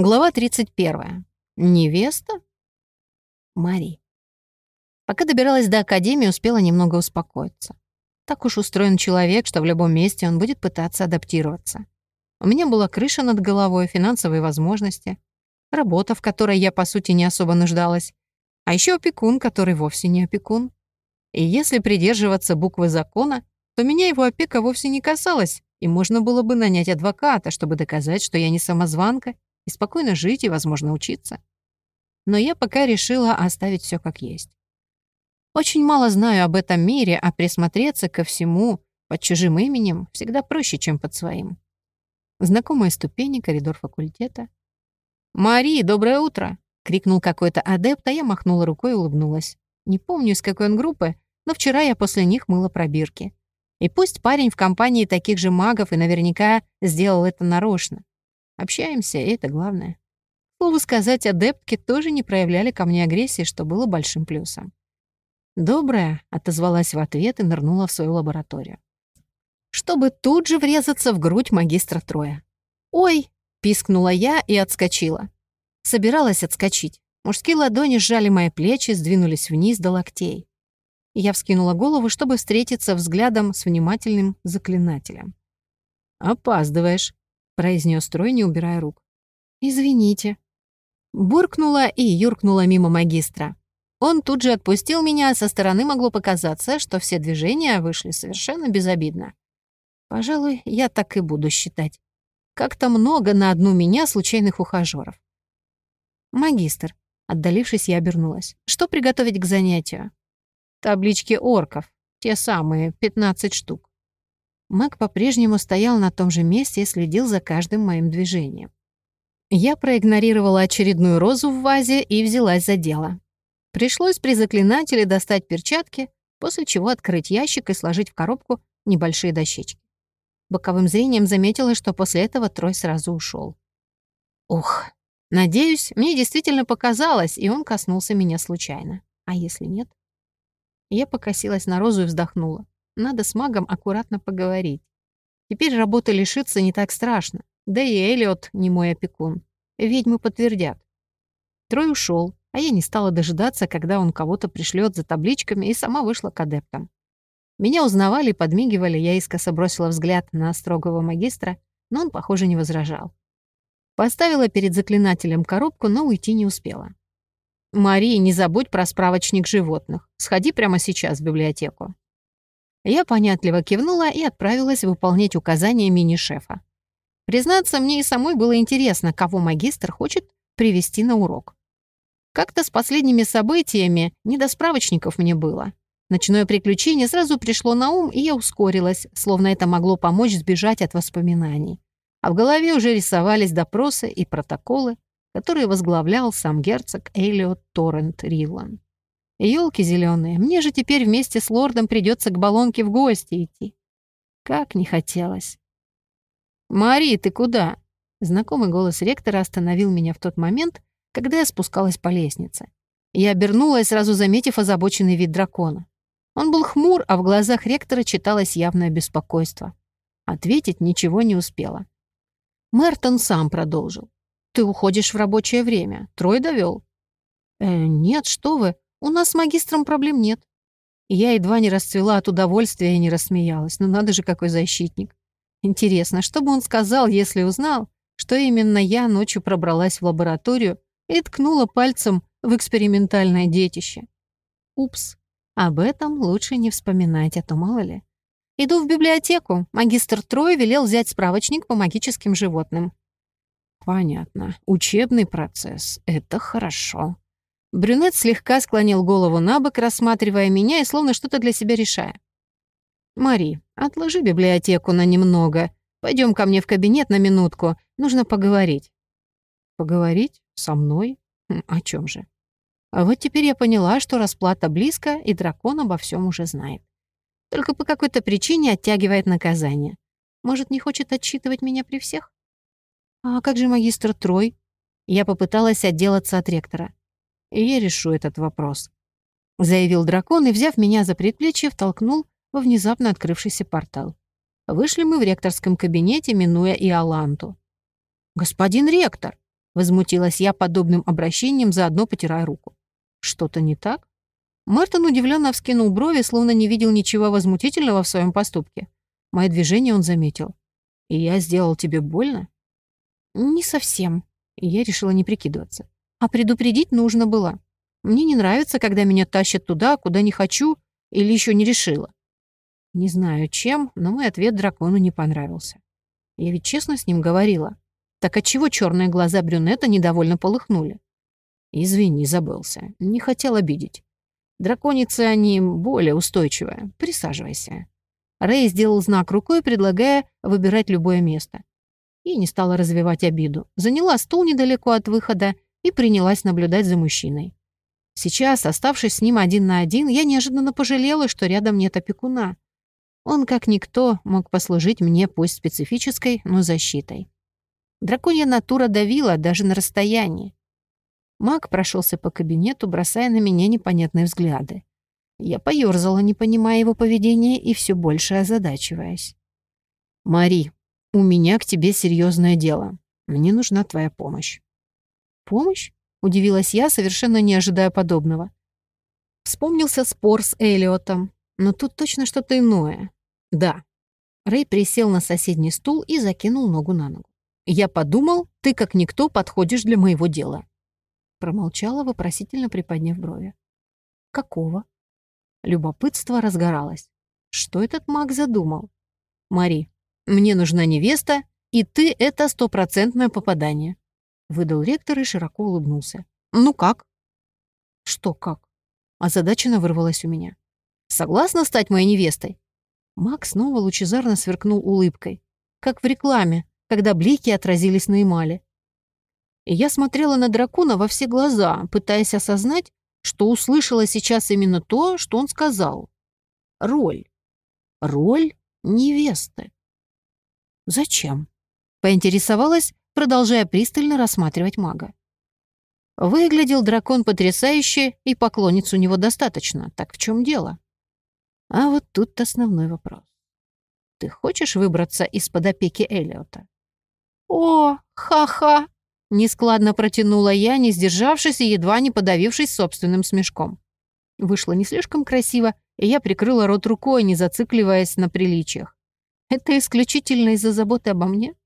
Глава 31. Невеста? Мари. Пока добиралась до академии, успела немного успокоиться. Так уж устроен человек, что в любом месте он будет пытаться адаптироваться. У меня была крыша над головой, финансовые возможности, работа, в которой я, по сути, не особо нуждалась, а еще опекун, который вовсе не опекун. И если придерживаться буквы закона, то меня его опека вовсе не касалась, и можно было бы нанять адвоката, чтобы доказать, что я не самозванка и спокойно жить и, возможно, учиться. Но я пока решила оставить все как есть. Очень мало знаю об этом мире, а присмотреться ко всему под чужим именем всегда проще, чем под своим. Знакомые ступени, коридор факультета. «Мари, доброе утро!» — крикнул какой-то адепт, а я махнула рукой и улыбнулась. Не помню, из какой он группы, но вчера я после них мыла пробирки. И пусть парень в компании таких же магов и наверняка сделал это нарочно. Общаемся, и это главное. Слово сказать, адептки тоже не проявляли ко мне агрессии, что было большим плюсом. «Добрая», — отозвалась в ответ и нырнула в свою лабораторию. Чтобы тут же врезаться в грудь магистра Троя. «Ой!» — пискнула я и отскочила. Собиралась отскочить. Мужские ладони сжали мои плечи, сдвинулись вниз до локтей. Я вскинула голову, чтобы встретиться взглядом с внимательным заклинателем. «Опаздываешь», произнес Трой, не убирая рук. «Извините». Буркнула и юркнула мимо магистра. Он тут же отпустил меня, а со стороны могло показаться, что все движения вышли совершенно безобидно. Пожалуй, я так и буду считать. Как-то много на одну меня случайных ухажёров. «Магистр», — отдалившись, я обернулась. «Что приготовить к занятию?» «Таблички орков. Те самые, 15 штук. Маг по-прежнему стоял на том же месте и следил за каждым моим движением. Я проигнорировала очередную розу в вазе и взялась за дело. Пришлось при заклинателе достать перчатки, после чего открыть ящик и сложить в коробку небольшие дощечки. Боковым зрением заметила, что после этого Трой сразу ушел. Ух, надеюсь, мне действительно показалось, и он коснулся меня случайно. А если нет? Я покосилась на розу и вздохнула. Надо с магом аккуратно поговорить. Теперь работы лишиться не так страшно. Да и Элиот не мой опекун. Ведьмы подтвердят. Трой ушел, а я не стала дожидаться, когда он кого-то пришлет за табличками, и сама вышла к адептам. Меня узнавали и подмигивали, я искоса бросила взгляд на строгого магистра, но он, похоже, не возражал. Поставила перед заклинателем коробку, но уйти не успела. «Мария, не забудь про справочник животных. Сходи прямо сейчас в библиотеку. Я понятливо кивнула и отправилась выполнять указания мини-шефа. Признаться, мне и самой было интересно, кого магистр хочет привести на урок. Как-то с последними событиями не до справочников мне было. Ночное приключение сразу пришло на ум, и я ускорилась, словно это могло помочь сбежать от воспоминаний. А в голове уже рисовались допросы и протоколы, которые возглавлял сам герцог Элиот Торрент Рилан. Ёлки зеленые, мне же теперь вместе с лордом придется к баллонке в гости идти. Как не хотелось. «Мари, ты куда?» Знакомый голос ректора остановил меня в тот момент, когда я спускалась по лестнице. Я обернулась, сразу заметив озабоченный вид дракона. Он был хмур, а в глазах ректора читалось явное беспокойство. Ответить ничего не успела. Мертон сам продолжил. «Ты уходишь в рабочее время. Трой довел. «Э, нет, что вы. У нас с магистром проблем нет. Я едва не расцвела от удовольствия и не рассмеялась. Ну надо же, какой защитник. Интересно, что бы он сказал, если узнал, что именно я ночью пробралась в лабораторию и ткнула пальцем в экспериментальное детище? Упс, об этом лучше не вспоминать, а то мало ли. Иду в библиотеку. Магистр Трой велел взять справочник по магическим животным. Понятно. Учебный процесс. Это хорошо. Брюнет слегка склонил голову на бок, рассматривая меня и словно что-то для себя решая. «Мари, отложи библиотеку на немного. Пойдем ко мне в кабинет на минутку. Нужно поговорить». «Поговорить? Со мной? Хм, о чем же?» А вот теперь я поняла, что расплата близко, и дракон обо всем уже знает. Только по какой-то причине оттягивает наказание. Может, не хочет отчитывать меня при всех? А как же магистр Трой? Я попыталась отделаться от ректора и я решу этот вопрос», — заявил дракон и, взяв меня за предплечье, втолкнул во внезапно открывшийся портал. Вышли мы в ректорском кабинете, минуя и Аланту. «Господин ректор!» Возмутилась я подобным обращением, заодно потирая руку. Что-то не так? Мартин удивленно вскинул брови, словно не видел ничего возмутительного в своем поступке. Мое движение он заметил. «И я сделал тебе больно?» «Не совсем». Я решила не прикидываться. А предупредить нужно было. Мне не нравится, когда меня тащат туда, куда не хочу или еще не решила. Не знаю чем, но мой ответ дракону не понравился. Я ведь честно с ним говорила. Так отчего черные глаза брюнета недовольно полыхнули? Извини, забылся. Не хотел обидеть. Драконицы они более устойчивые. Присаживайся. Рэй сделал знак рукой, предлагая выбирать любое место. И не стала развивать обиду. Заняла стул недалеко от выхода и принялась наблюдать за мужчиной. Сейчас, оставшись с ним один на один, я неожиданно пожалела, что рядом нет опекуна. Он, как никто, мог послужить мне пусть специфической, но защитой. Драконья натура давила даже на расстоянии. Маг прошелся по кабинету, бросая на меня непонятные взгляды. Я поёрзала, не понимая его поведения и все больше озадачиваясь. «Мари, у меня к тебе серьезное дело. Мне нужна твоя помощь». «Помощь?» — удивилась я, совершенно не ожидая подобного. Вспомнился спор с Элиотом, но тут точно что-то иное. «Да». Рэй присел на соседний стул и закинул ногу на ногу. «Я подумал, ты как никто подходишь для моего дела. Промолчала, вопросительно приподняв брови. «Какого?» Любопытство разгоралось. Что этот маг задумал? «Мари, мне нужна невеста, и ты — это стопроцентное попадание», — выдал ректор и широко улыбнулся. «Ну как?» «Что как?» Озадаченно вырвалась у меня. «Согласна стать моей невестой?» Маг снова лучезарно сверкнул улыбкой, как в рекламе, когда блики отразились на эмали и я смотрела на дракона во все глаза, пытаясь осознать, что услышала сейчас именно то, что он сказал. Роль. Роль невесты. Зачем? Поинтересовалась, продолжая пристально рассматривать мага. Выглядел дракон потрясающе, и поклонниц у него достаточно. Так в чем дело? А вот тут основной вопрос. Ты хочешь выбраться из-под опеки Элиота? О, ха-ха! Нескладно протянула я, не сдержавшись и едва не подавившись собственным смешком. Вышло не слишком красиво, и я прикрыла рот рукой, не зацикливаясь на приличиях. Это исключительно из-за заботы обо мне?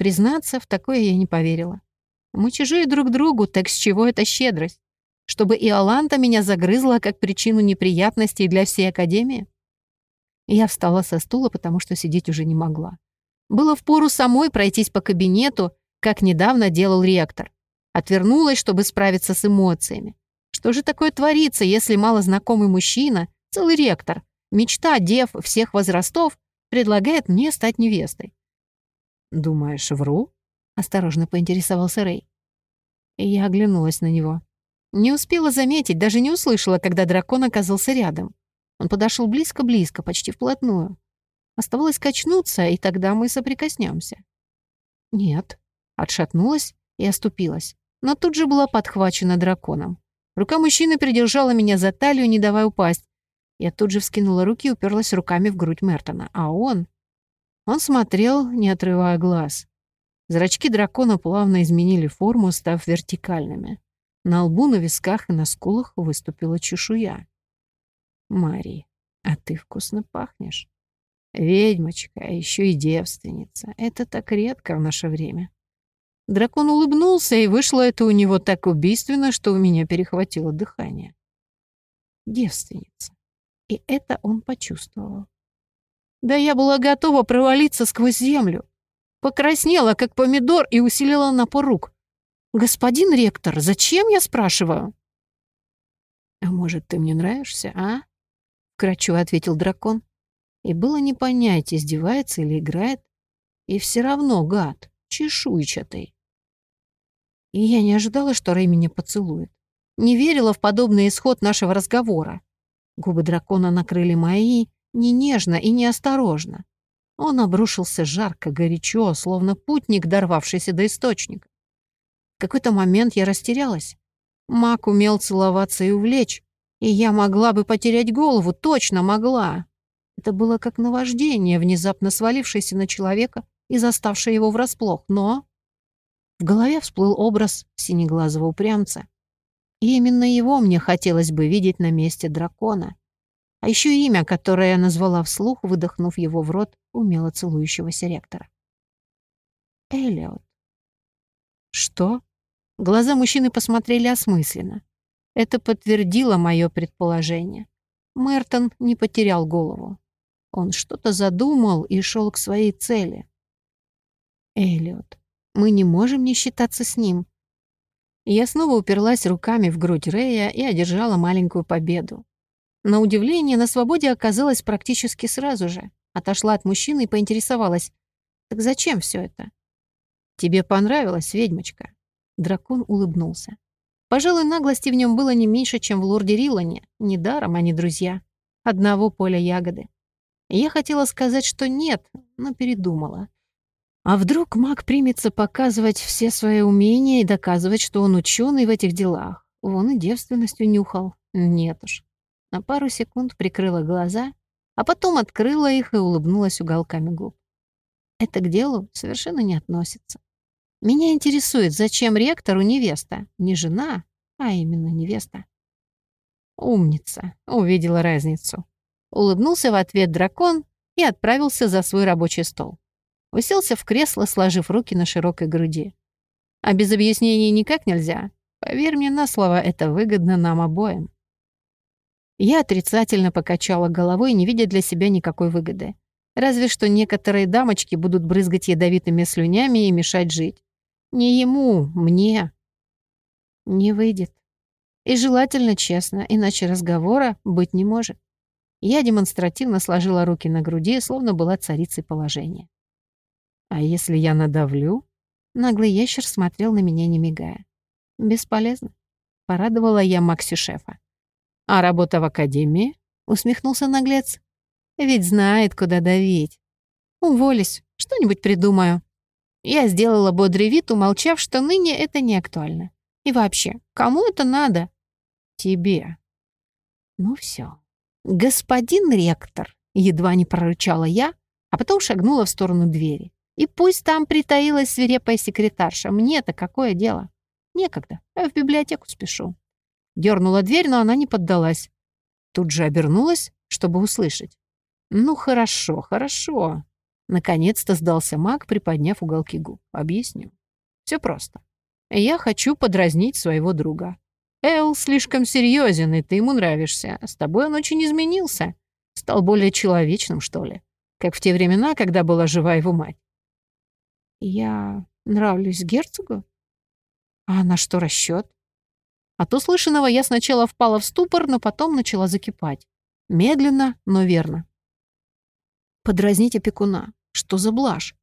Признаться, в такое я не поверила. Мы чужие друг другу, так с чего эта щедрость? Чтобы Иоланта меня загрызла как причину неприятностей для всей Академии? Я встала со стула, потому что сидеть уже не могла. Было впору самой пройтись по кабинету как недавно делал ректор. Отвернулась, чтобы справиться с эмоциями. Что же такое творится, если малознакомый мужчина, целый ректор, мечта дев всех возрастов, предлагает мне стать невестой? «Думаешь, вру?» — осторожно поинтересовался Рэй. Я оглянулась на него. Не успела заметить, даже не услышала, когда дракон оказался рядом. Он подошел близко-близко, почти вплотную. Оставалось качнуться, и тогда мы соприкоснемся. Нет, Отшатнулась и оступилась, но тут же была подхвачена драконом. Рука мужчины придержала меня за талию, не давая упасть. Я тут же вскинула руки и уперлась руками в грудь Мертона. А он... Он смотрел, не отрывая глаз. Зрачки дракона плавно изменили форму, став вертикальными. На лбу, на висках и на скулах выступила чешуя. «Мари, а ты вкусно пахнешь. Ведьмочка, а еще и девственница. Это так редко в наше время». Дракон улыбнулся, и вышло это у него так убийственно, что у меня перехватило дыхание. Девственница. И это он почувствовал. Да я была готова провалиться сквозь землю. Покраснела, как помидор, и усилила напор рук. «Господин ректор, зачем я спрашиваю?» «А может, ты мне нравишься, а?» Крачу ответил дракон. И было не понять, издевается или играет. И все равно гад, чешуйчатый. И я не ожидала, что Рэй меня поцелует. Не верила в подобный исход нашего разговора. Губы дракона накрыли мои не нежно и не осторожно. Он обрушился жарко, горячо, словно путник, дорвавшийся до источника. В какой-то момент я растерялась. Мак умел целоваться и увлечь, и я могла бы потерять голову, точно могла. Это было как наваждение, внезапно свалившееся на человека и заставшее его врасплох. Но В голове всплыл образ синеглазого упрямца. И именно его мне хотелось бы видеть на месте дракона. А еще имя, которое я назвала вслух, выдохнув его в рот умело целующегося ректора. Элиот. Что? Глаза мужчины посмотрели осмысленно. Это подтвердило мое предположение. Мертон не потерял голову. Он что-то задумал и шел к своей цели. Эллиот, мы не можем не считаться с ним. Я снова уперлась руками в грудь Рея и одержала маленькую победу. На удивление, на свободе оказалась практически сразу же. Отошла от мужчины и поинтересовалась. «Так зачем все это?» «Тебе понравилось, ведьмочка?» Дракон улыбнулся. Пожалуй, наглости в нем было не меньше, чем в лорде Рилане. Недаром они друзья. Одного поля ягоды. Я хотела сказать, что нет, но передумала. А вдруг маг примется показывать все свои умения и доказывать, что он ученый в этих делах? Вон и девственностью нюхал. Нет уж. На пару секунд прикрыла глаза, а потом открыла их и улыбнулась уголками губ. Это к делу совершенно не относится. Меня интересует, зачем ректору невеста? Не жена, а именно невеста. Умница, увидела разницу. Улыбнулся в ответ дракон и отправился за свой рабочий стол. Уселся в кресло, сложив руки на широкой груди. А без объяснений никак нельзя. Поверь мне на слово, это выгодно нам обоим. Я отрицательно покачала головой, не видя для себя никакой выгоды. Разве что некоторые дамочки будут брызгать ядовитыми слюнями и мешать жить. Не ему, мне. Не выйдет. И желательно честно, иначе разговора быть не может. Я демонстративно сложила руки на груди, словно была царицей положения. «А если я надавлю?» Наглый ящер смотрел на меня, не мигая. «Бесполезно». Порадовала я Макси шефа. «А работа в академии?» — усмехнулся наглец. «Ведь знает, куда давить. Уволюсь, что-нибудь придумаю». Я сделала бодрый вид, умолчав, что ныне это не актуально. И вообще, кому это надо? Тебе. Ну все. Господин ректор, едва не прорычала я, а потом шагнула в сторону двери. И пусть там притаилась свирепая секретарша, мне-то какое дело? Некогда, я в библиотеку спешу. Дернула дверь, но она не поддалась. Тут же обернулась, чтобы услышать. «Ну хорошо, хорошо. Наконец-то сдался маг, приподняв уголки губ. Объясню. Все просто. Я хочу подразнить своего друга. Эл слишком серьезен, и ты ему нравишься. С тобой он очень изменился. Стал более человечным, что ли. Как в те времена, когда была жива его мать. Я нравлюсь герцогу? А на что расчет? От услышанного я сначала впала в ступор, но потом начала закипать. Медленно, но верно. Подразнить опекуна. Что за блажь?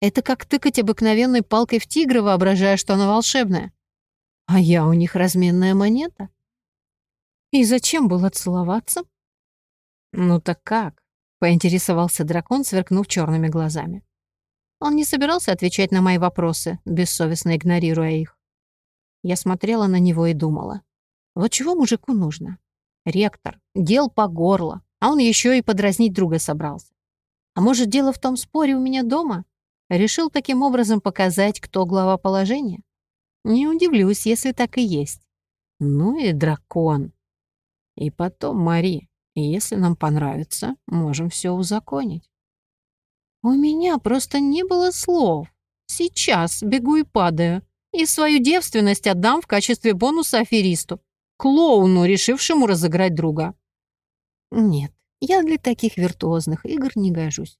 Это как тыкать обыкновенной палкой в тигра, воображая, что она волшебная. А я у них разменная монета. И зачем было целоваться? Ну так как? Поинтересовался дракон, сверкнув черными глазами. Он не собирался отвечать на мои вопросы, бессовестно игнорируя их. Я смотрела на него и думала. Вот чего мужику нужно? Ректор, дел по горло, а он еще и подразнить друга собрался. А может, дело в том споре у меня дома? Решил таким образом показать, кто глава положения? Не удивлюсь, если так и есть. Ну и дракон. И потом, Мари, если нам понравится, можем все узаконить. У меня просто не было слов. Сейчас бегу и падаю. И свою девственность отдам в качестве бонуса аферисту. Клоуну, решившему разыграть друга. Нет, я для таких виртуозных игр не гожусь.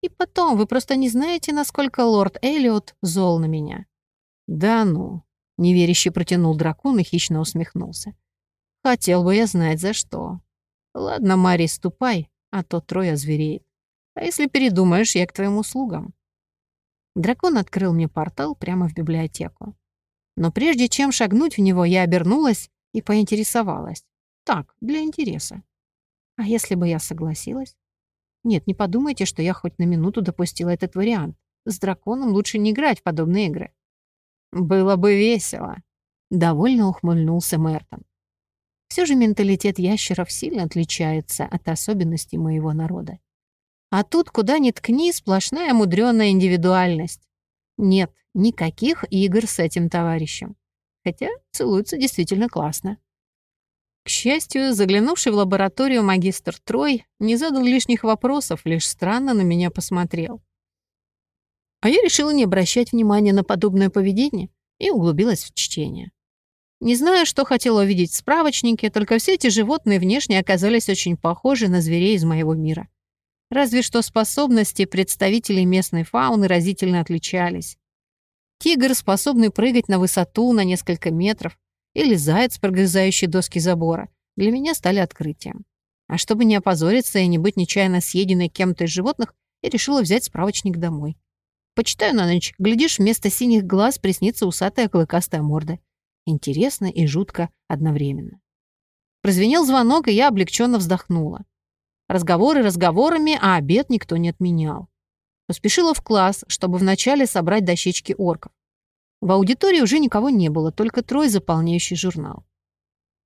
И потом, вы просто не знаете, насколько лорд Эллиот зол на меня». «Да ну», — неверяще протянул дракон и хищно усмехнулся. «Хотел бы я знать, за что. Ладно, Мари, ступай, а то трое звереет. А если передумаешь, я к твоим услугам». Дракон открыл мне портал прямо в библиотеку. Но прежде чем шагнуть в него, я обернулась и поинтересовалась. Так, для интереса. А если бы я согласилась? Нет, не подумайте, что я хоть на минуту допустила этот вариант. С драконом лучше не играть в подобные игры. Было бы весело. Довольно ухмыльнулся Мертон. Все же менталитет ящеров сильно отличается от особенностей моего народа. А тут, куда ни ткни, сплошная мудреная индивидуальность. Нет, Никаких игр с этим товарищем. Хотя целуются действительно классно. К счастью, заглянувший в лабораторию магистр Трой не задал лишних вопросов, лишь странно на меня посмотрел. А я решила не обращать внимания на подобное поведение и углубилась в чтение. Не знаю, что хотела увидеть в справочнике, только все эти животные внешне оказались очень похожи на зверей из моего мира. Разве что способности представителей местной фауны разительно отличались. Тигр, способный прыгать на высоту на несколько метров, или заяц, прогрызающий доски забора, для меня стали открытием. А чтобы не опозориться и не быть нечаянно съеденной кем-то из животных, я решила взять справочник домой. Почитаю на ночь, глядишь, вместо синих глаз приснится усатая клыкастая морда. Интересно и жутко одновременно. Прозвенел звонок, и я облегченно вздохнула. Разговоры разговорами, а обед никто не отменял. Поспешила в класс, чтобы вначале собрать дощечки орков. В аудитории уже никого не было, только трое заполняющий журнал.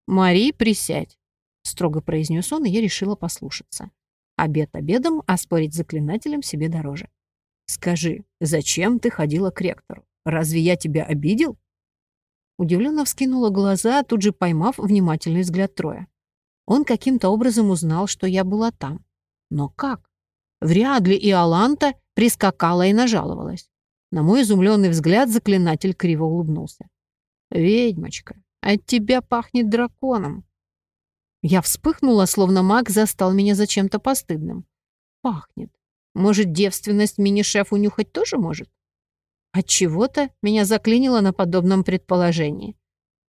«Мари, присядь», — строго произнес он, и я решила послушаться. Обед обедом, а спорить с заклинателем себе дороже. «Скажи, зачем ты ходила к ректору? Разве я тебя обидел?» Удивленно вскинула глаза, тут же поймав внимательный взгляд Троя. Он каким-то образом узнал, что я была там. Но как? Вряд ли и Аланта прискакала и нажаловалась. На мой изумленный взгляд заклинатель криво улыбнулся. «Ведьмочка, от тебя пахнет драконом». Я вспыхнула, словно маг застал меня за чем-то постыдным. «Пахнет. Может, девственность мини-шеф унюхать тоже может?» От чего то меня заклинило на подобном предположении.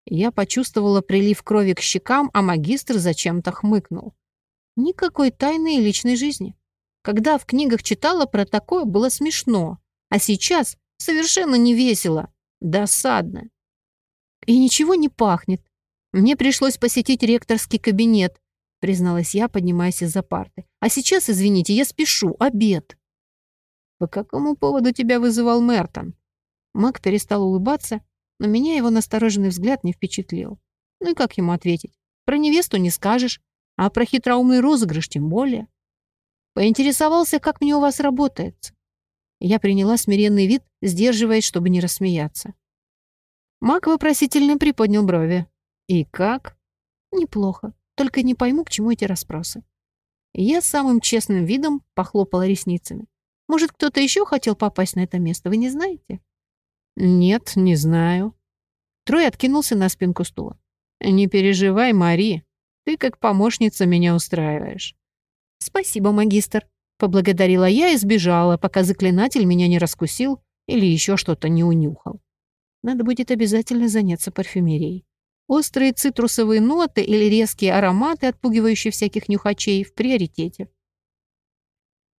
Я почувствовала прилив крови к щекам, а магистр зачем-то хмыкнул. Никакой тайны и личной жизни. Когда в книгах читала про такое, было смешно, а сейчас совершенно не весело, досадно. И ничего не пахнет. Мне пришлось посетить ректорский кабинет, призналась я, поднимаясь из-за парты. А сейчас, извините, я спешу, обед. «По какому поводу тебя вызывал Мертон?» Мак перестал улыбаться, но меня его настороженный взгляд не впечатлил. Ну и как ему ответить? Про невесту не скажешь, а про хитроумный розыгрыш тем более. Поинтересовался, как мне у вас работается. Я приняла смиренный вид, сдерживаясь, чтобы не рассмеяться. Мак вопросительно приподнял брови. «И как?» «Неплохо. Только не пойму, к чему эти расспросы». Я самым честным видом похлопала ресницами. Может, кто-то еще хотел попасть на это место, вы не знаете?» «Нет, не знаю». Трой откинулся на спинку стула. «Не переживай, Мари. Ты как помощница меня устраиваешь». «Спасибо, магистр», — поблагодарила я и сбежала, пока заклинатель меня не раскусил или еще что-то не унюхал. Надо будет обязательно заняться парфюмерией. Острые цитрусовые ноты или резкие ароматы, отпугивающие всяких нюхачей, в приоритете.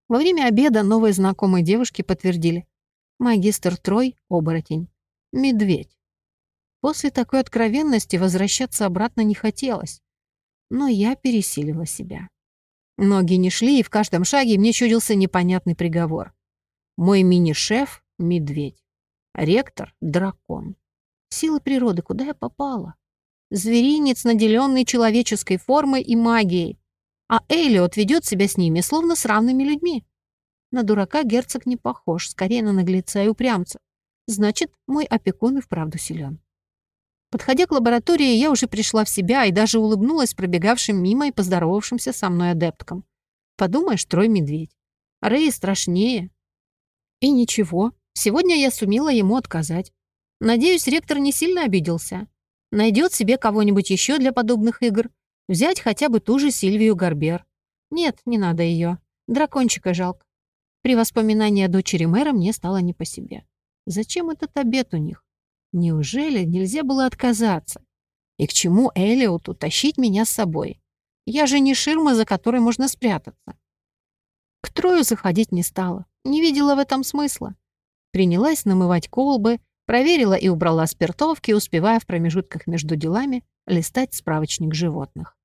Во время обеда новые знакомые девушки подтвердили. Магистр Трой — оборотень. Медведь. После такой откровенности возвращаться обратно не хотелось. Но я пересилила себя. Ноги не шли, и в каждом шаге мне чудился непонятный приговор. Мой мини-шеф — медведь. Ректор — дракон. Силы природы, куда я попала? Зверинец, наделенный человеческой формой и магией а Эллиот ведет себя с ними, словно с равными людьми. На дурака герцог не похож, скорее на наглеца и упрямца. Значит, мой опекун и вправду силен. Подходя к лаборатории, я уже пришла в себя и даже улыбнулась пробегавшим мимо и поздоровавшимся со мной адепткам. Подумаешь, трой медведь. Рэй страшнее. И ничего, сегодня я сумела ему отказать. Надеюсь, ректор не сильно обиделся. Найдет себе кого-нибудь еще для подобных игр Взять хотя бы ту же Сильвию Гарбер. Нет, не надо ее. Дракончика жалко. При воспоминании о дочери мэра мне стало не по себе. Зачем этот обед у них? Неужели нельзя было отказаться? И к чему Элиоту тащить меня с собой? Я же не ширма, за которой можно спрятаться. К Трою заходить не стала. Не видела в этом смысла. Принялась намывать колбы, проверила и убрала спиртовки, успевая в промежутках между делами листать справочник животных.